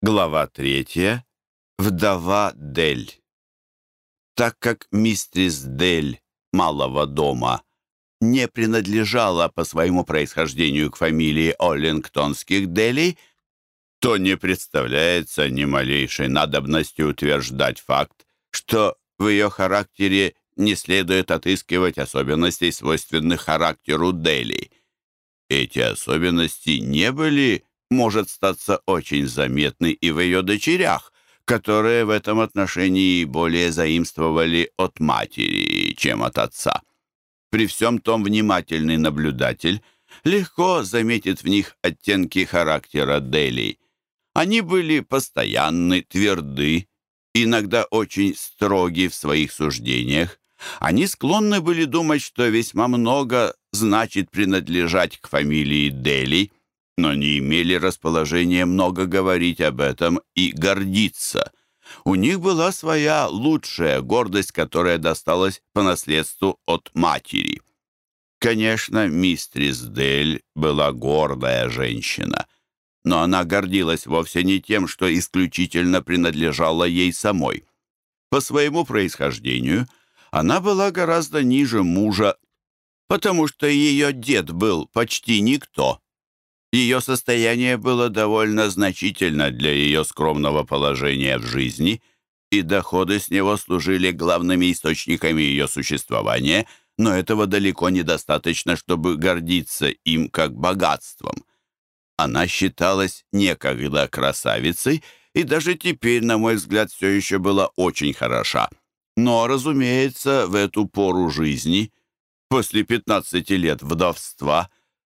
Глава третья. Вдова Дель. Так как мистрис Дель малого дома не принадлежала по своему происхождению к фамилии Оллингтонских Делей, то не представляется ни малейшей надобности утверждать факт, что в ее характере не следует отыскивать особенностей, свойственных характеру Делей. Эти особенности не были может статься очень заметной и в ее дочерях, которые в этом отношении более заимствовали от матери, чем от отца. При всем том внимательный наблюдатель легко заметит в них оттенки характера Делей. Они были постоянны, тверды, иногда очень строги в своих суждениях. Они склонны были думать, что весьма много значит принадлежать к фамилии Делей – но не имели расположения много говорить об этом и гордиться. У них была своя лучшая гордость, которая досталась по наследству от матери. Конечно, мистрис Дель была гордая женщина, но она гордилась вовсе не тем, что исключительно принадлежало ей самой. По своему происхождению она была гораздо ниже мужа, потому что ее дед был почти никто. Ее состояние было довольно значительно для ее скромного положения в жизни, и доходы с него служили главными источниками ее существования, но этого далеко недостаточно, чтобы гордиться им как богатством. Она считалась некогда красавицей, и даже теперь, на мой взгляд, все еще была очень хороша. Но, разумеется, в эту пору жизни, после 15 лет вдовства,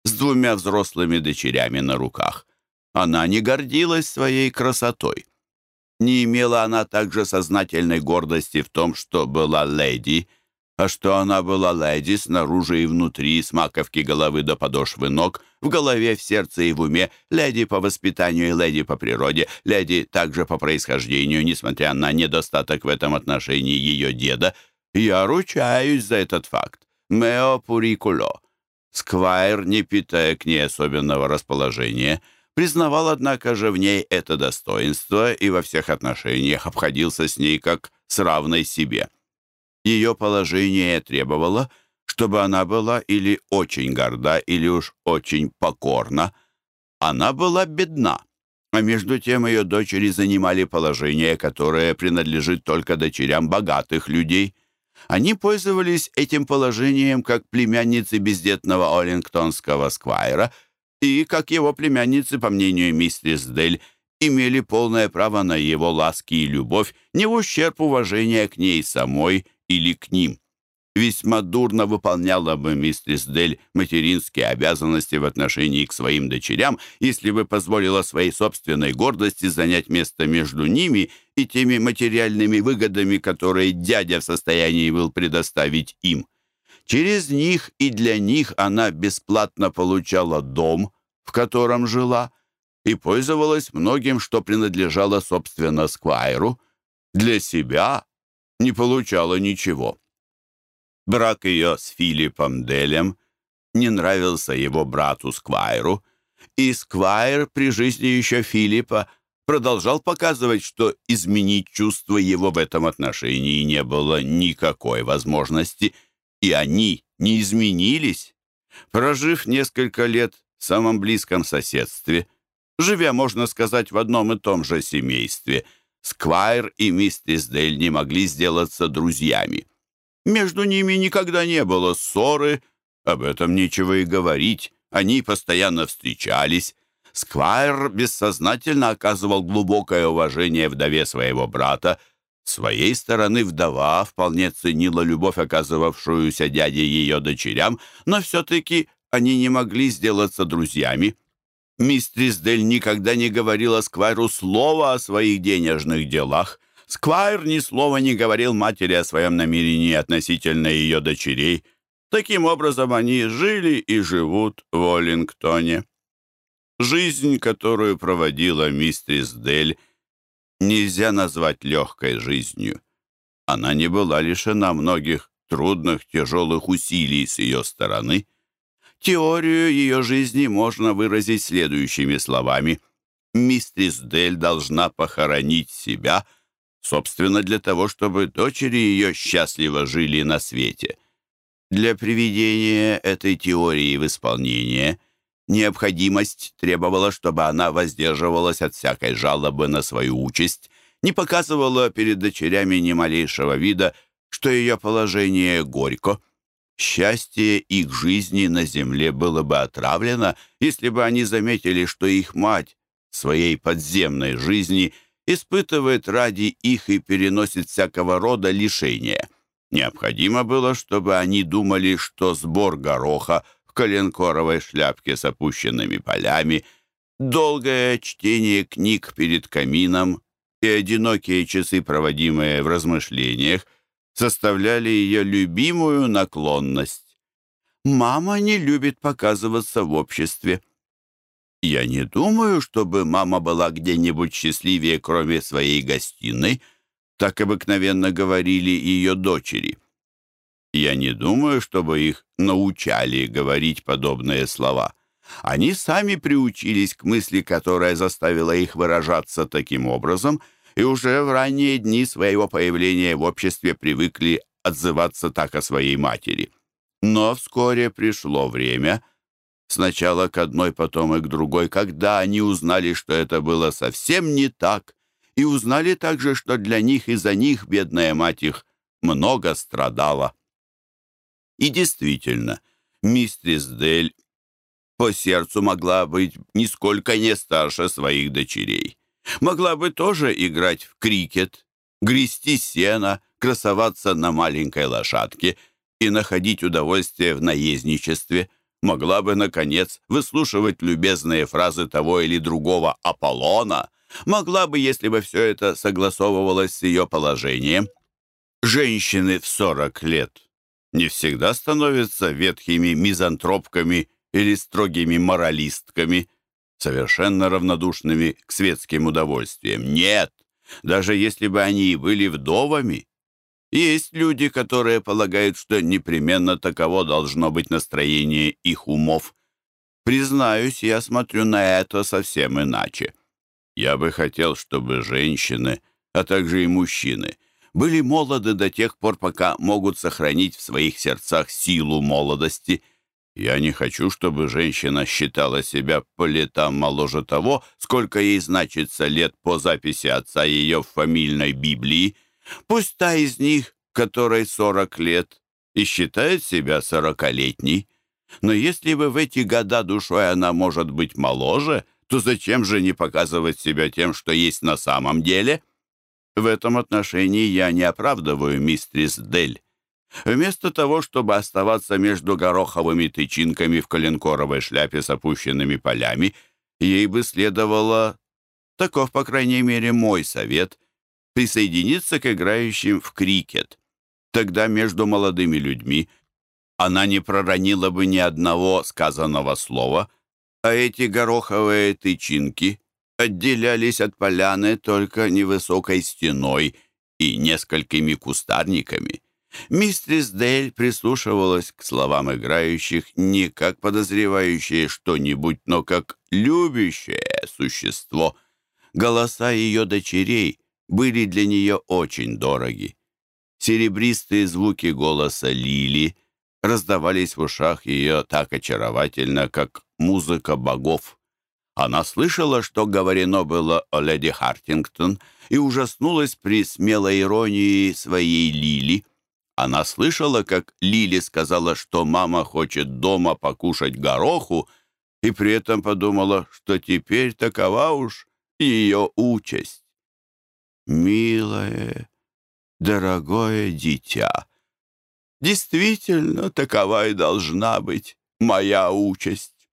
с двумя взрослыми дочерями на руках. Она не гордилась своей красотой. Не имела она также сознательной гордости в том, что была леди, а что она была леди снаружи и внутри, с маковки головы до подошвы ног, в голове, в сердце и в уме, леди по воспитанию и леди по природе, леди также по происхождению, несмотря на недостаток в этом отношении ее деда, я ручаюсь за этот факт. Мео пурикуло. Сквайр, не питая к ней особенного расположения, признавал, однако же, в ней это достоинство и во всех отношениях обходился с ней как с равной себе. Ее положение требовало, чтобы она была или очень горда, или уж очень покорна. Она была бедна, а между тем ее дочери занимали положение, которое принадлежит только дочерям богатых людей — они пользовались этим положением как племянницы бездетного Оллингтонского сквайра и, как его племянницы, по мнению миссис Дель, имели полное право на его ласки и любовь, не в ущерб уважения к ней самой или к ним весьма дурно выполняла бы мистерс Дель материнские обязанности в отношении к своим дочерям, если бы позволила своей собственной гордости занять место между ними и теми материальными выгодами, которые дядя в состоянии был предоставить им. Через них и для них она бесплатно получала дом, в котором жила, и пользовалась многим, что принадлежало, собственно, Сквайру. Для себя не получала ничего. Брак ее с Филиппом Делем не нравился его брату Сквайру, и Сквайр при жизни еще Филиппа продолжал показывать, что изменить чувства его в этом отношении не было никакой возможности, и они не изменились. Прожив несколько лет в самом близком соседстве, живя, можно сказать, в одном и том же семействе, Сквайр и миссис Дель не могли сделаться друзьями. Между ними никогда не было ссоры, об этом нечего и говорить. Они постоянно встречались. Сквайр бессознательно оказывал глубокое уважение вдове своего брата. С своей стороны вдова вполне ценила любовь, оказывавшуюся дяде ее дочерям, но все-таки они не могли сделаться друзьями. Мистрис Дель никогда не говорила Сквайру слова о своих денежных делах. Сквайр ни слова не говорил матери о своем намерении относительно ее дочерей. Таким образом, они жили и живут в Оллингтоне. Жизнь, которую проводила мистерис Дель, нельзя назвать легкой жизнью. Она не была лишена многих трудных, тяжелых усилий с ее стороны. Теорию ее жизни можно выразить следующими словами. мистрис Дель должна похоронить себя, собственно, для того, чтобы дочери ее счастливо жили на свете. Для приведения этой теории в исполнение необходимость требовала, чтобы она воздерживалась от всякой жалобы на свою участь, не показывала перед дочерями ни малейшего вида, что ее положение горько. Счастье их жизни на земле было бы отравлено, если бы они заметили, что их мать своей подземной жизни испытывает ради их и переносит всякого рода лишения. Необходимо было, чтобы они думали, что сбор гороха в коленкоровой шляпке с опущенными полями, долгое чтение книг перед камином и одинокие часы, проводимые в размышлениях, составляли ее любимую наклонность. Мама не любит показываться в обществе. Я не думаю, чтобы мама была где-нибудь счастливее, кроме своей гостиной, так обыкновенно говорили ее дочери. Я не думаю, чтобы их научали говорить подобные слова. Они сами приучились к мысли, которая заставила их выражаться таким образом — и уже в ранние дни своего появления в обществе привыкли отзываться так о своей матери. Но вскоре пришло время, сначала к одной, потом и к другой, когда они узнали, что это было совсем не так, и узнали также, что для них и за них бедная мать их много страдала. И действительно, мистерис Дель по сердцу могла быть нисколько не старше своих дочерей. Могла бы тоже играть в крикет, грести сено, красоваться на маленькой лошадке и находить удовольствие в наездничестве. Могла бы, наконец, выслушивать любезные фразы того или другого Аполлона. Могла бы, если бы все это согласовывалось с ее положением. Женщины в сорок лет не всегда становятся ветхими мизантропками или строгими моралистками – совершенно равнодушными к светским удовольствиям. Нет, даже если бы они и были вдовами. Есть люди, которые полагают, что непременно таково должно быть настроение их умов. Признаюсь, я смотрю на это совсем иначе. Я бы хотел, чтобы женщины, а также и мужчины, были молоды до тех пор, пока могут сохранить в своих сердцах силу молодости – я не хочу, чтобы женщина считала себя по летам моложе того, сколько ей значится лет по записи отца ее в фамильной Библии. Пусть та из них, которой сорок лет, и считает себя сорокалетней. Но если бы в эти года душой она может быть моложе, то зачем же не показывать себя тем, что есть на самом деле? В этом отношении я не оправдываю мистрис Дель. Вместо того, чтобы оставаться между гороховыми тычинками в коленкоровой шляпе с опущенными полями, ей бы следовало, таков, по крайней мере, мой совет, присоединиться к играющим в крикет. Тогда между молодыми людьми она не проронила бы ни одного сказанного слова, а эти гороховые тычинки отделялись от поляны только невысокой стеной и несколькими кустарниками. Мистрис Дель прислушивалась к словам играющих не как подозревающее что-нибудь, но как любящее существо. Голоса ее дочерей были для нее очень дороги. Серебристые звуки голоса Лили раздавались в ушах ее так очаровательно, как музыка богов. Она слышала, что говорено было о леди Хартингтон, и ужаснулась при смелой иронии своей Лили — она слышала, как Лили сказала, что мама хочет дома покушать гороху, и при этом подумала, что теперь такова уж ее участь. «Милое, дорогое дитя, действительно такова и должна быть моя участь».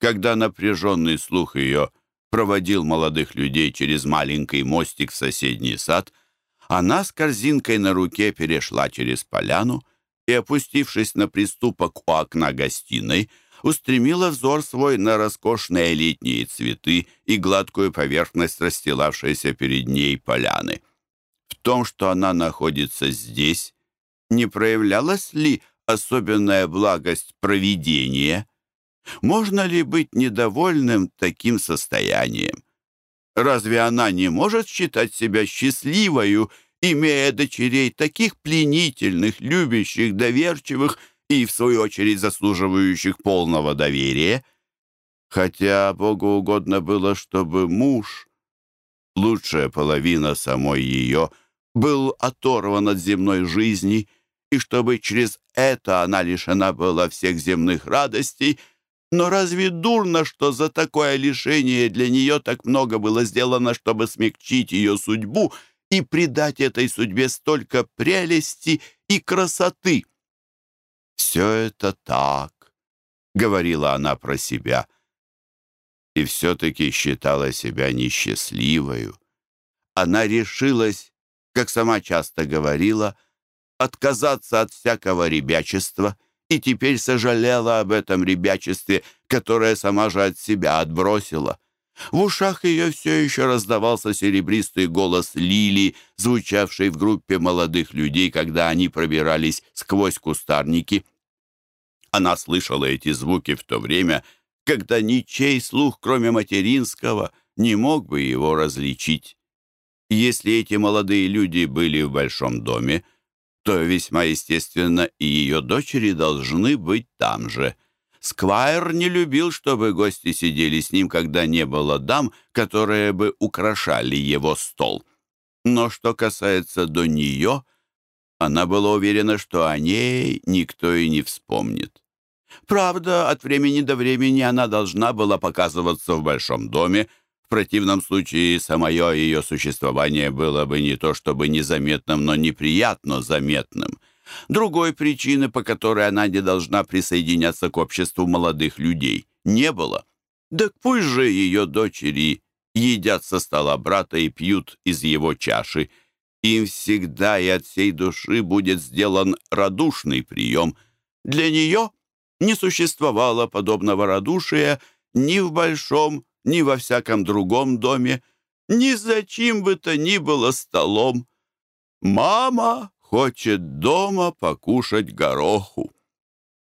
Когда напряженный слух ее проводил молодых людей через маленький мостик в соседний сад — она с корзинкой на руке перешла через поляну и, опустившись на приступок у окна гостиной, устремила взор свой на роскошные летние цветы и гладкую поверхность расстилавшейся перед ней поляны. В том, что она находится здесь, не проявлялась ли особенная благость провидения? Можно ли быть недовольным таким состоянием? Разве она не может считать себя счастливою, имея дочерей таких пленительных, любящих, доверчивых и, в свою очередь, заслуживающих полного доверия? Хотя Богу угодно было, чтобы муж, лучшая половина самой ее, был оторван от земной жизни, и чтобы через это она лишена была всех земных радостей — но разве дурно, что за такое лишение для нее так много было сделано, чтобы смягчить ее судьбу и придать этой судьбе столько прелести и красоты? «Все это так», — говорила она про себя, и все-таки считала себя несчастливою. Она решилась, как сама часто говорила, отказаться от всякого ребячества — и теперь сожалела об этом ребячестве, которое сама же от себя отбросила. В ушах ее все еще раздавался серебристый голос Лили, звучавший в группе молодых людей, когда они пробирались сквозь кустарники. Она слышала эти звуки в то время, когда ничей слух, кроме материнского, не мог бы его различить. Если эти молодые люди были в большом доме, то весьма естественно и ее дочери должны быть там же. Сквайр не любил, чтобы гости сидели с ним, когда не было дам, которые бы украшали его стол. Но что касается до нее, она была уверена, что о ней никто и не вспомнит. Правда, от времени до времени она должна была показываться в большом доме, в противном случае самое ее существование было бы не то чтобы незаметным, но неприятно заметным. Другой причины, по которой она не должна присоединяться к обществу молодых людей, не было. Да пусть же ее дочери едят со стола брата и пьют из его чаши. Им всегда и от всей души будет сделан радушный прием. Для нее не существовало подобного радушия ни в большом, ни во всяком другом доме, ни за чьим бы то ни было столом. Мама хочет дома покушать гороху.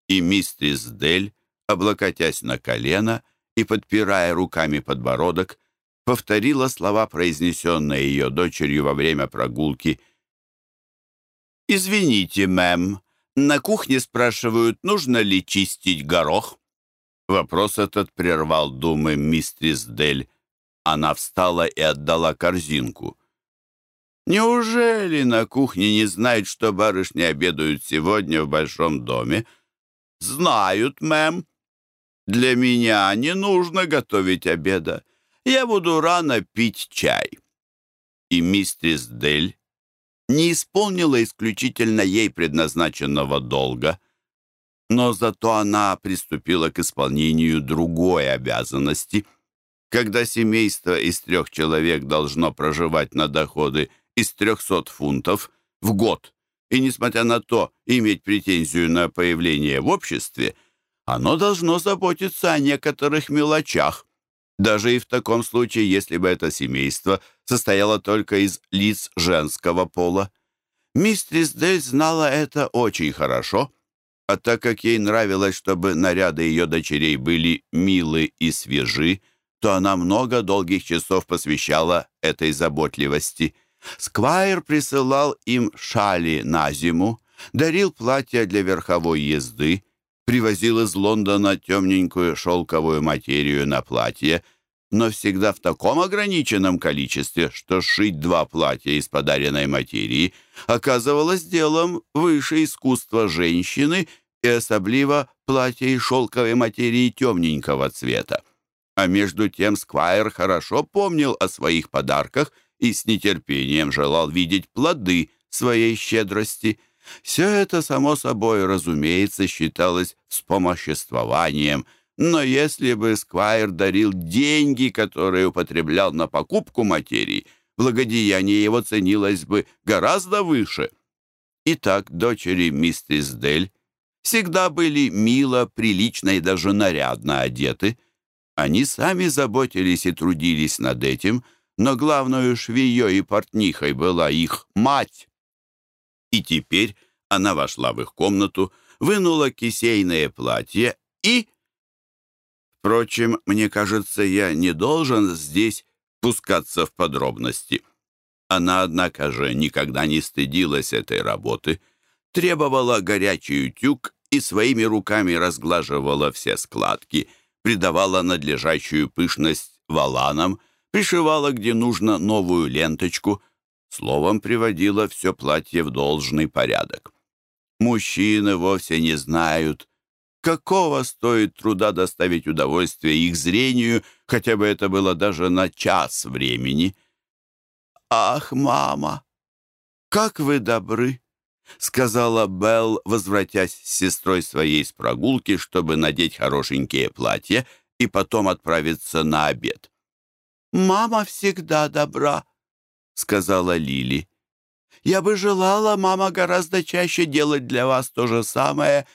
И мистрис Дель, облокотясь на колено и подпирая руками подбородок, повторила слова, произнесенные ее дочерью во время прогулки. «Извините, мэм, на кухне спрашивают, нужно ли чистить горох?» Вопрос этот прервал думы мистрис Дель. Она встала и отдала корзинку. «Неужели на кухне не знают, что барышни обедают сегодня в большом доме?» «Знают, мэм. Для меня не нужно готовить обеда. Я буду рано пить чай». И мистрис Дель не исполнила исключительно ей предназначенного долга — но зато она приступила к исполнению другой обязанности. Когда семейство из трех человек должно проживать на доходы из 300 фунтов в год, и, несмотря на то, иметь претензию на появление в обществе, оно должно заботиться о некоторых мелочах, даже и в таком случае, если бы это семейство состояло только из лиц женского пола. Мистрис Дель знала это очень хорошо — а так как ей нравилось, чтобы наряды ее дочерей были милы и свежи, то она много долгих часов посвящала этой заботливости. Сквайр присылал им шали на зиму, дарил платья для верховой езды, привозил из Лондона темненькую шелковую материю на платье, но всегда в таком ограниченном количестве, что сшить два платья из подаренной материи оказывалось делом выше искусства женщины и особливо платье из шелковой материи темненького цвета. А между тем Сквайр хорошо помнил о своих подарках и с нетерпением желал видеть плоды своей щедрости. Все это, само собой, разумеется, считалось вспомоществованием – но если бы Сквайр дарил деньги, которые употреблял на покупку материи, благодеяние его ценилось бы гораздо выше. Итак, дочери миссис Дель всегда были мило, прилично и даже нарядно одеты. Они сами заботились и трудились над этим, но главную швеей и портнихой была их мать. И теперь она вошла в их комнату, вынула кисейное платье и Впрочем, мне кажется, я не должен здесь пускаться в подробности. Она, однако же, никогда не стыдилась этой работы, требовала горячий утюг и своими руками разглаживала все складки, придавала надлежащую пышность валанам, пришивала, где нужно, новую ленточку, словом, приводила все платье в должный порядок. Мужчины вовсе не знают, какого стоит труда доставить удовольствие их зрению, хотя бы это было даже на час времени. «Ах, мама, как вы добры!» — сказала Белл, возвратясь с сестрой своей с прогулки, чтобы надеть хорошенькие платья и потом отправиться на обед. «Мама всегда добра», — сказала Лили. «Я бы желала, мама, гораздо чаще делать для вас то же самое»,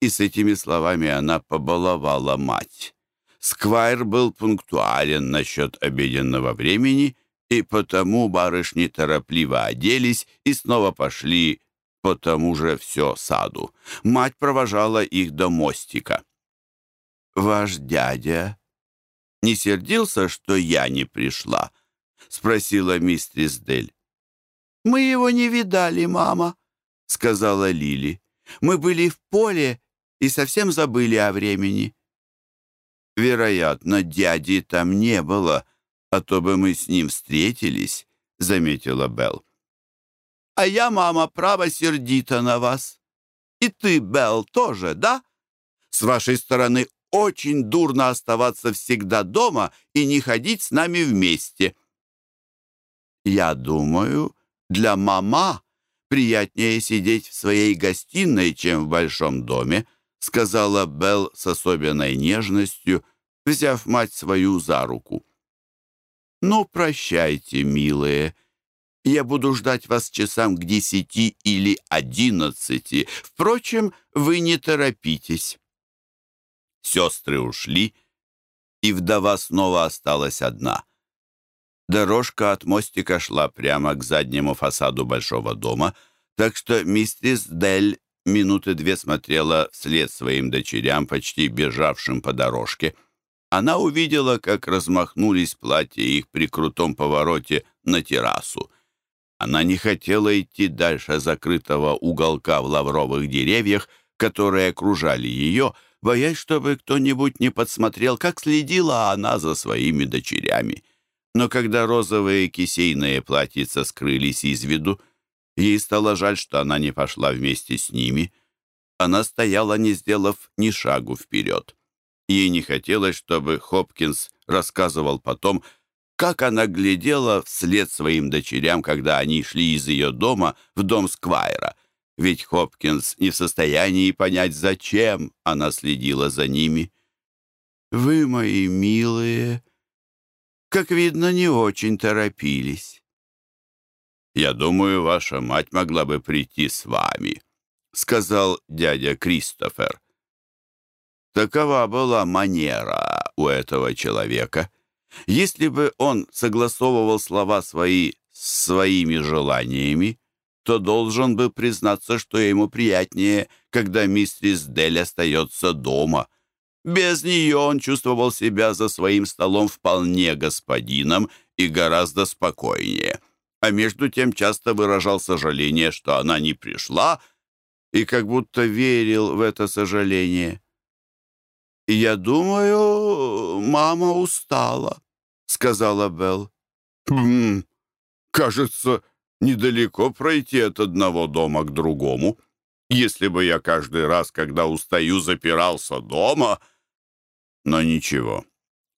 и с этими словами она побаловала мать. Сквайр был пунктуален насчет обеденного времени, и потому барышни торопливо оделись и снова пошли по тому же все саду. Мать провожала их до мостика. «Ваш дядя не сердился, что я не пришла?» — спросила мистрис Дель. «Мы его не видали, мама», — сказала Лили. «Мы были в поле и совсем забыли о времени». «Вероятно, дяди там не было, а то бы мы с ним встретились», — заметила Белл. А я, мама, право сердита на вас. И ты, Белл, тоже, да? С вашей стороны очень дурно оставаться всегда дома и не ходить с нами вместе. Я думаю, для мама приятнее сидеть в своей гостиной, чем в большом доме, сказала Белл с особенной нежностью, взяв мать свою за руку. «Ну, прощайте, милые», я буду ждать вас часам к десяти или одиннадцати. Впрочем, вы не торопитесь». Сестры ушли, и вдова снова осталась одна. Дорожка от мостика шла прямо к заднему фасаду большого дома, так что миссис Дель минуты две смотрела вслед своим дочерям, почти бежавшим по дорожке. Она увидела, как размахнулись платья их при крутом повороте на террасу. Она не хотела идти дальше закрытого уголка в лавровых деревьях, которые окружали ее, боясь, чтобы кто-нибудь не подсмотрел, как следила она за своими дочерями. Но когда розовые кисейные платьица скрылись из виду, ей стало жаль, что она не пошла вместе с ними. Она стояла, не сделав ни шагу вперед. Ей не хотелось, чтобы Хопкинс рассказывал потом, как она глядела вслед своим дочерям, когда они шли из ее дома в дом Сквайра. Ведь Хопкинс не в состоянии понять, зачем она следила за ними. «Вы, мои милые, как видно, не очень торопились». «Я думаю, ваша мать могла бы прийти с вами», — сказал дядя Кристофер. Такова была манера у этого человека — если бы он согласовывал слова свои с своими желаниями, то должен бы признаться, что ему приятнее, когда миссис Дель остается дома. Без нее он чувствовал себя за своим столом вполне господином и гораздо спокойнее. А между тем часто выражал сожаление, что она не пришла, и как будто верил в это сожаление. «Я думаю, мама устала», — сказала Белл. «Хм, кажется, недалеко пройти от одного дома к другому. Если бы я каждый раз, когда устаю, запирался дома...» Но ничего,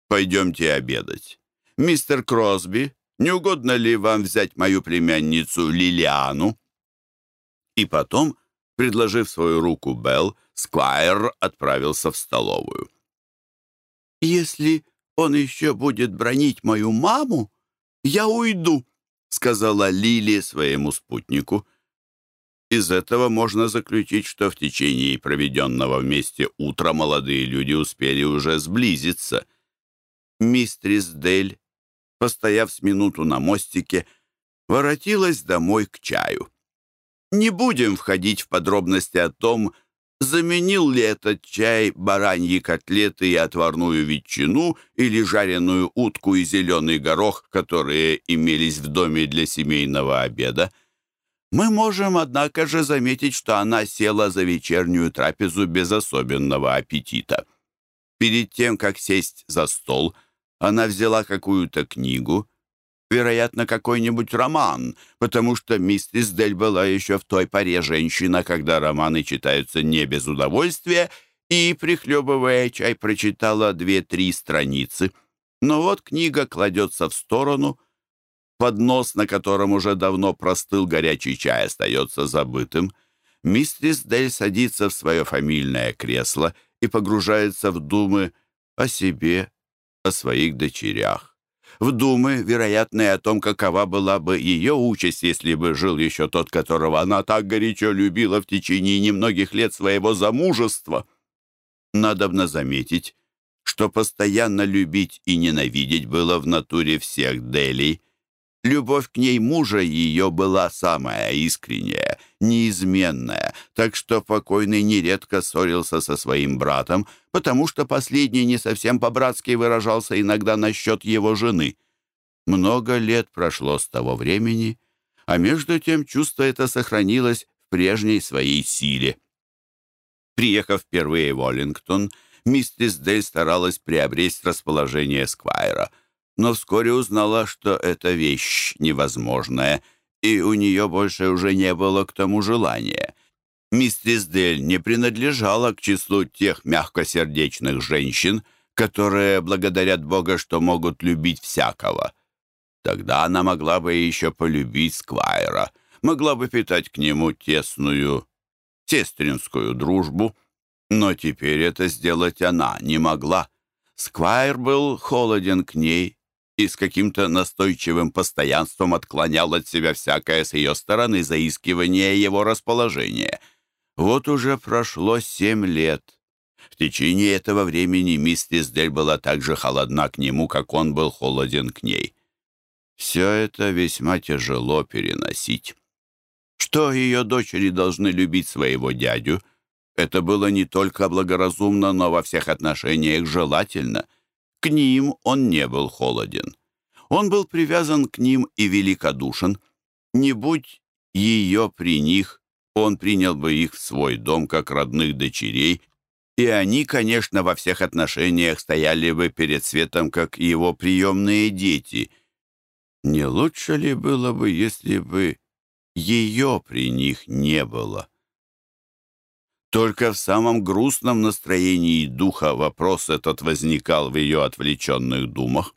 пойдемте обедать. Мистер Кросби, не угодно ли вам взять мою племянницу Лилиану?» И потом, предложив свою руку Белл, Сквайр отправился в столовую. «Если он еще будет бронить мою маму, я уйду», — сказала Лили своему спутнику. Из этого можно заключить, что в течение проведенного вместе утра молодые люди успели уже сблизиться. Мистрис Дель, постояв с минуту на мостике, воротилась домой к чаю. Не будем входить в подробности о том, Заменил ли этот чай бараньи котлеты и отварную ветчину или жареную утку и зеленый горох, которые имелись в доме для семейного обеда? Мы можем, однако же, заметить, что она села за вечернюю трапезу без особенного аппетита. Перед тем, как сесть за стол, она взяла какую-то книгу, вероятно, какой-нибудь роман, потому что миссис Дель была еще в той поре женщина, когда романы читаются не без удовольствия, и, прихлебывая чай, прочитала две-три страницы. Но вот книга кладется в сторону, поднос, на котором уже давно простыл горячий чай, остается забытым. Миссис Дель садится в свое фамильное кресло и погружается в думы о себе, о своих дочерях в думы, вероятные о том, какова была бы ее участь, если бы жил еще тот, которого она так горячо любила в течение немногих лет своего замужества. Надобно заметить, что постоянно любить и ненавидеть было в натуре всех Делей — Любовь к ней мужа ее была самая искренняя, неизменная, так что покойный нередко ссорился со своим братом, потому что последний не совсем по-братски выражался иногда насчет его жены. Много лет прошло с того времени, а между тем чувство это сохранилось в прежней своей силе. Приехав впервые в Оллингтон, миссис Дель старалась приобрести расположение Сквайра — но вскоре узнала, что эта вещь невозможная, и у нее больше уже не было к тому желания. Миссис Дель не принадлежала к числу тех мягкосердечных женщин, которые благодарят Бога, что могут любить всякого. Тогда она могла бы еще полюбить Сквайра, могла бы питать к нему тесную сестринскую дружбу, но теперь это сделать она не могла. Сквайр был холоден к ней, и с каким-то настойчивым постоянством отклонял от себя всякое с ее стороны заискивание его расположения. Вот уже прошло семь лет. В течение этого времени миссис Дель была так же холодна к нему, как он был холоден к ней. Все это весьма тяжело переносить. Что ее дочери должны любить своего дядю, это было не только благоразумно, но во всех отношениях желательно — к ним он не был холоден. Он был привязан к ним и великодушен. Не будь ее при них, он принял бы их в свой дом как родных дочерей, и они, конечно, во всех отношениях стояли бы перед светом, как его приемные дети. Не лучше ли было бы, если бы ее при них не было? Только в самом грустном настроении духа вопрос этот возникал в ее отвлеченных думах.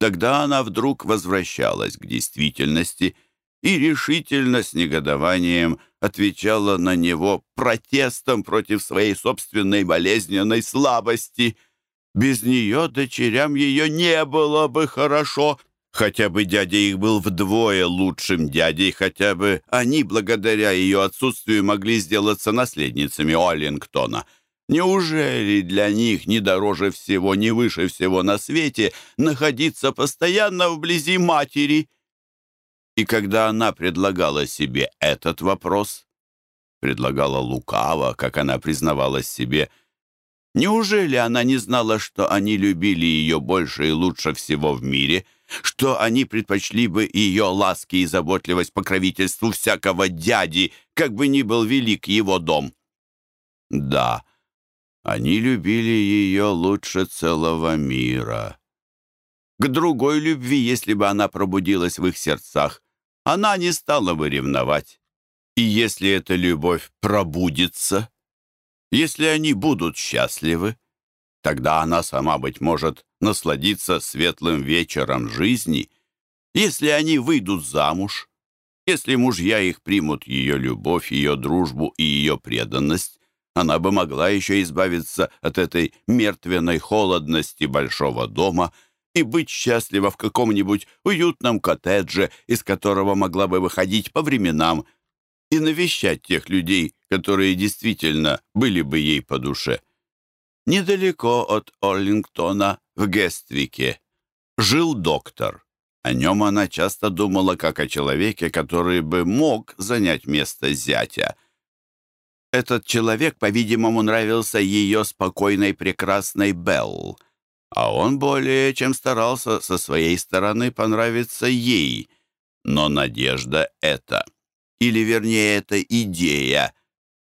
Тогда она вдруг возвращалась к действительности и решительно с негодованием отвечала на него протестом против своей собственной болезненной слабости. Без нее дочерям ее не было бы хорошо, Хотя бы дядя их был вдвое лучшим дядей, хотя бы они, благодаря ее отсутствию, могли сделаться наследницами Оллингтона. Неужели для них не дороже всего, не выше всего на свете находиться постоянно вблизи матери? И когда она предлагала себе этот вопрос, предлагала лукаво, как она признавалась себе, неужели она не знала, что они любили ее больше и лучше всего в мире — что они предпочли бы ее ласки и заботливость покровительству всякого дяди, как бы ни был велик его дом. Да, они любили ее лучше целого мира. К другой любви, если бы она пробудилась в их сердцах, она не стала бы ревновать. И если эта любовь пробудится, если они будут счастливы, Тогда она сама, быть может, насладится светлым вечером жизни, если они выйдут замуж, если мужья их примут ее любовь, ее дружбу и ее преданность, она бы могла еще избавиться от этой мертвенной холодности большого дома и быть счастлива в каком-нибудь уютном коттедже, из которого могла бы выходить по временам и навещать тех людей, которые действительно были бы ей по душе. Недалеко от Орлингтона, в Гествике, жил доктор. О нем она часто думала как о человеке, который бы мог занять место зятя. Этот человек, по-видимому, нравился ее спокойной прекрасной Белл, а он более чем старался со своей стороны понравиться ей. Но надежда эта, или вернее эта идея,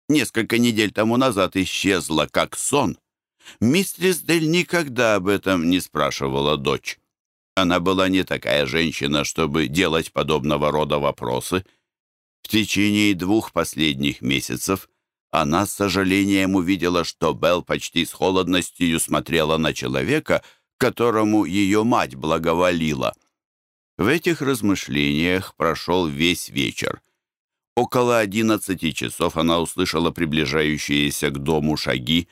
несколько недель тому назад исчезла как сон. Мистрис Дель никогда об этом не спрашивала дочь. Она была не такая женщина, чтобы делать подобного рода вопросы. В течение двух последних месяцев она с сожалением увидела, что Белл почти с холодностью смотрела на человека, которому ее мать благоволила. В этих размышлениях прошел весь вечер. Около одиннадцати часов она услышала приближающиеся к дому шаги.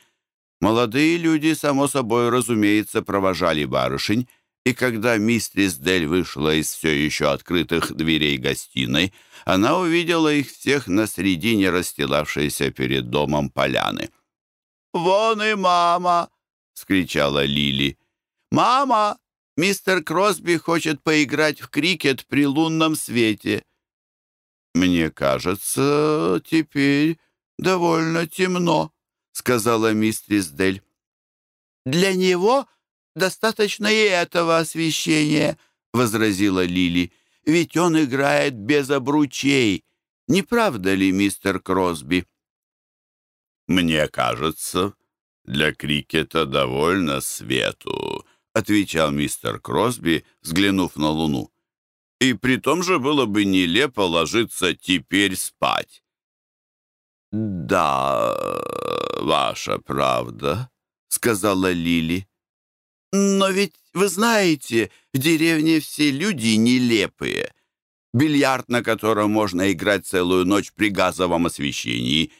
Молодые люди, само собой, разумеется, провожали барышень, и когда мистрис Дель вышла из все еще открытых дверей гостиной, она увидела их всех на середине расстилавшейся перед домом поляны. «Вон и мама!» — скричала Лили. «Мама! Мистер Кросби хочет поиграть в крикет при лунном свете». «Мне кажется, теперь довольно темно», — сказала мистрис Дель. «Для него достаточно и этого освещения», — возразила Лили. «Ведь он играет без обручей. Не правда ли, мистер Кросби?» «Мне кажется, для крикета довольно свету», — отвечал мистер Кросби, взглянув на луну. «И при том же было бы нелепо ложиться теперь спать». «Да, ваша правда», — сказала Лили. Но ведь, вы знаете, в деревне все люди нелепые. Бильярд, на котором можно играть целую ночь при газовом освещении,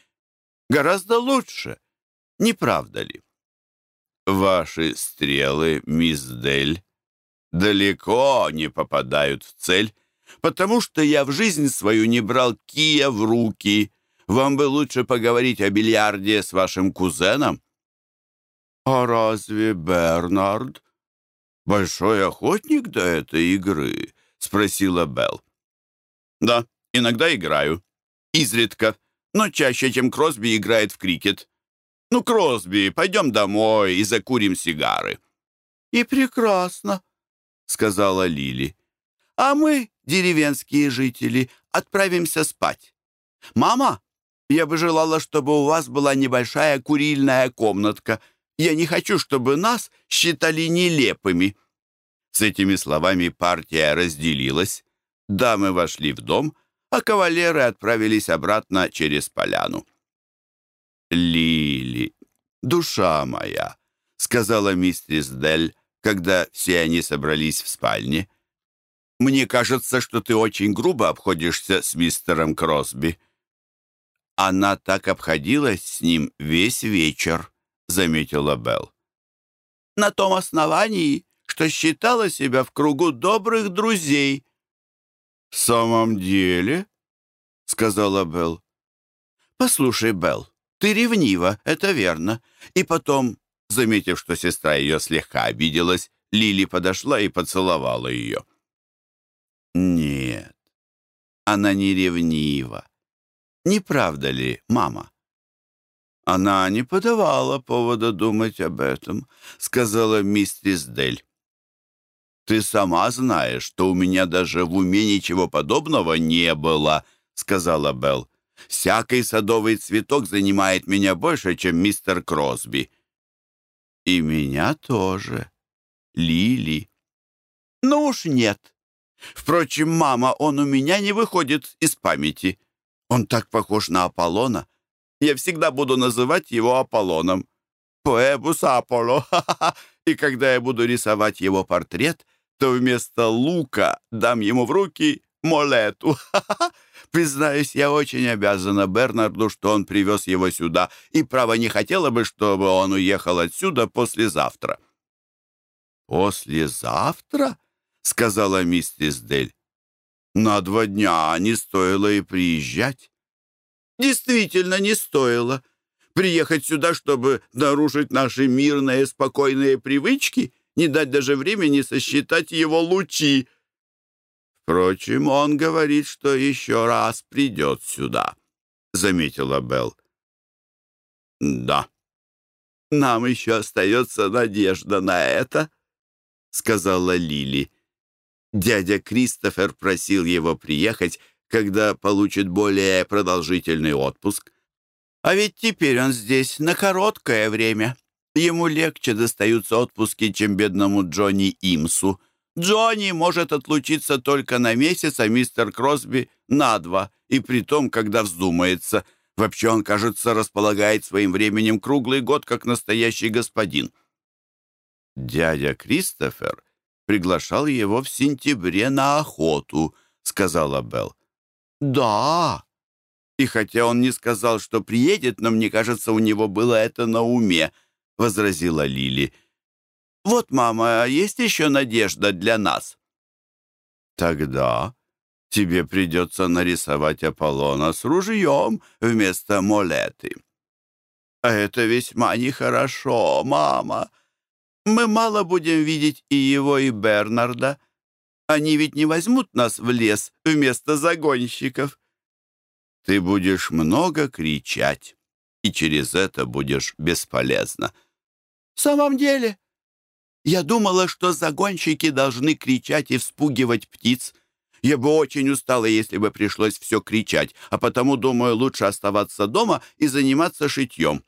гораздо лучше. Не правда ли? Ваши стрелы, мисс Дель, далеко не попадают в цель, потому что я в жизнь свою не брал кия в руки. Вам бы лучше поговорить о бильярде с вашим кузеном. «А разве Бернард большой охотник до этой игры?» — спросила Белл. «Да, иногда играю. Изредка, но чаще, чем Кросби играет в крикет. Ну, Кросби, пойдем домой и закурим сигары». «И прекрасно», — сказала Лили. «А мы, деревенские жители, отправимся спать. Мама, я бы желала, чтобы у вас была небольшая курильная комнатка — я не хочу, чтобы нас считали нелепыми». С этими словами партия разделилась. Дамы вошли в дом, а кавалеры отправились обратно через поляну. «Лили, душа моя», — сказала мистерис Дель, когда все они собрались в спальне. «Мне кажется, что ты очень грубо обходишься с мистером Кросби». Она так обходилась с ним весь вечер. — заметила Белл. «На том основании, что считала себя в кругу добрых друзей». «В самом деле?» — сказала Белл. «Послушай, Белл, ты ревнива, это верно. И потом, заметив, что сестра ее слегка обиделась, Лили подошла и поцеловала ее». «Нет, она не ревнива. Не правда ли, мама?» «Она не подавала повода думать об этом», — сказала миссис Дель. «Ты сама знаешь, что у меня даже в уме ничего подобного не было», — сказала Белл. «Всякий садовый цветок занимает меня больше, чем мистер Кросби». «И меня тоже. Лили». «Ну уж нет. Впрочем, мама, он у меня не выходит из памяти. Он так похож на Аполлона. Я всегда буду называть его Аполлоном. Поэбус Аполло. И когда я буду рисовать его портрет, то вместо лука дам ему в руки молету. Признаюсь, я очень обязана Бернарду, что он привез его сюда, и, право, не хотела бы, чтобы он уехал отсюда послезавтра». «Послезавтра?» — сказала миссис Дель. «На два дня не стоило и приезжать. Действительно не стоило. Приехать сюда, чтобы нарушить наши мирные, спокойные привычки, не дать даже времени сосчитать его лучи. Впрочем, он говорит, что еще раз придет сюда, — заметила Белл. Да, нам еще остается надежда на это, сказала Лили. Дядя Кристофер просил его приехать, когда получит более продолжительный отпуск. А ведь теперь он здесь на короткое время. Ему легче достаются отпуски, чем бедному Джонни Имсу. Джонни может отлучиться только на месяц, а мистер Кросби — на два, и при том, когда вздумается. Вообще он, кажется, располагает своим временем круглый год, как настоящий господин. Дядя Кристофер приглашал его в сентябре на охоту, сказала Белл. Да. И хотя он не сказал, что приедет, но мне кажется, у него было это на уме, возразила Лили. Вот, мама, есть еще надежда для нас. Тогда тебе придется нарисовать Аполлона с ружьем вместо молеты. А это весьма нехорошо, мама. Мы мало будем видеть и его, и Бернарда. Они ведь не возьмут нас в лес вместо загонщиков. Ты будешь много кричать, и через это будешь бесполезна. В самом деле, я думала, что загонщики должны кричать и вспугивать птиц. Я бы очень устала, если бы пришлось все кричать, а потому, думаю, лучше оставаться дома и заниматься шитьем.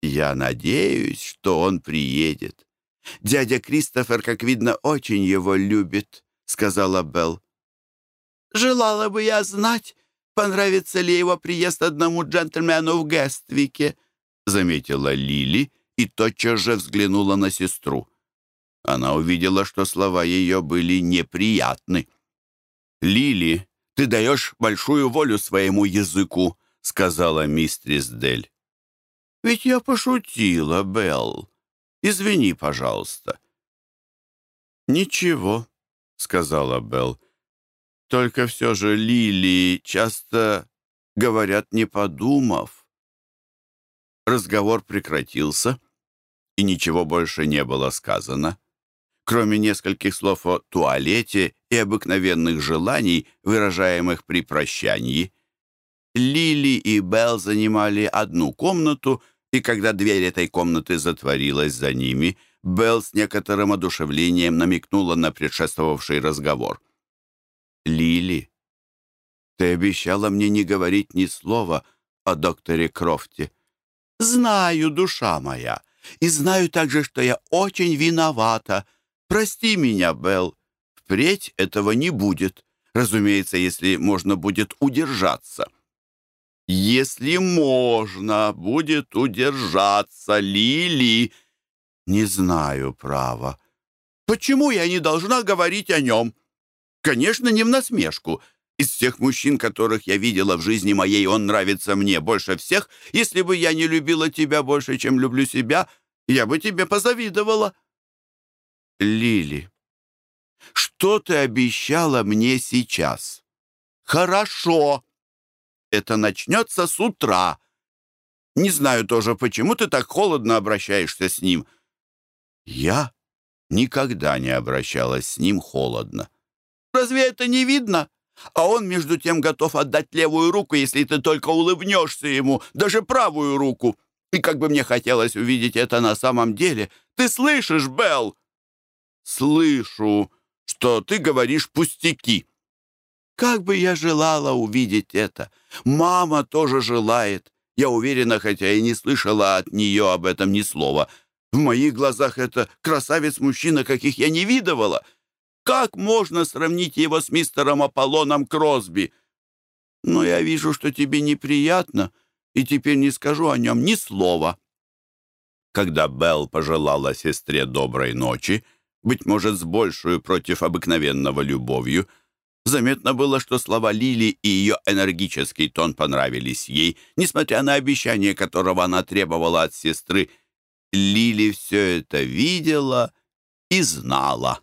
Я надеюсь, что он приедет. Дядя Кристофер, как видно, очень его любит, сказала Белл. Желала бы я знать, понравится ли его приезд одному джентльмену в Гествике, заметила Лили и тотчас же взглянула на сестру. Она увидела, что слова ее были неприятны. «Лили, ты даешь большую волю своему языку», — сказала мистрис Дель. «Ведь я пошутила, Белл. Извини, пожалуйста». «Ничего», — сказала Белл. «Только все же Лили часто говорят, не подумав». Разговор прекратился, и ничего больше не было сказано, кроме нескольких слов о туалете и обыкновенных желаний, выражаемых при прощании. Лили и Белл занимали одну комнату, и когда дверь этой комнаты затворилась за ними, Белл с некоторым одушевлением намекнула на предшествовавший разговор. «Лили, ты обещала мне не говорить ни слова о докторе Крофте». «Знаю, душа моя, и знаю также, что я очень виновата. Прости меня, Белл. Впредь этого не будет. Разумеется, если можно будет удержаться». «Если можно будет удержаться, Лили...» «Не знаю, право. Почему я не должна говорить о нем?» «Конечно, не в насмешку. Из всех мужчин, которых я видела в жизни моей, он нравится мне больше всех. Если бы я не любила тебя больше, чем люблю себя, я бы тебе позавидовала». «Лили, что ты обещала мне сейчас?» «Хорошо», это начнется с утра. Не знаю тоже, почему ты так холодно обращаешься с ним. Я никогда не обращалась с ним холодно. Разве это не видно? А он, между тем, готов отдать левую руку, если ты только улыбнешься ему, даже правую руку. И как бы мне хотелось увидеть это на самом деле. Ты слышишь, Белл? Слышу, что ты говоришь пустяки. Как бы я желала увидеть это! Мама тоже желает. Я уверена, хотя и не слышала от нее об этом ни слова. В моих глазах это красавец-мужчина, каких я не видывала. Как можно сравнить его с мистером Аполлоном Кросби? Но я вижу, что тебе неприятно, и теперь не скажу о нем ни слова». Когда Белл пожелала сестре доброй ночи, быть может, с большую против обыкновенного любовью, Заметно было, что слова Лили и ее энергический тон понравились ей, несмотря на обещание, которого она требовала от сестры. Лили все это видела и знала.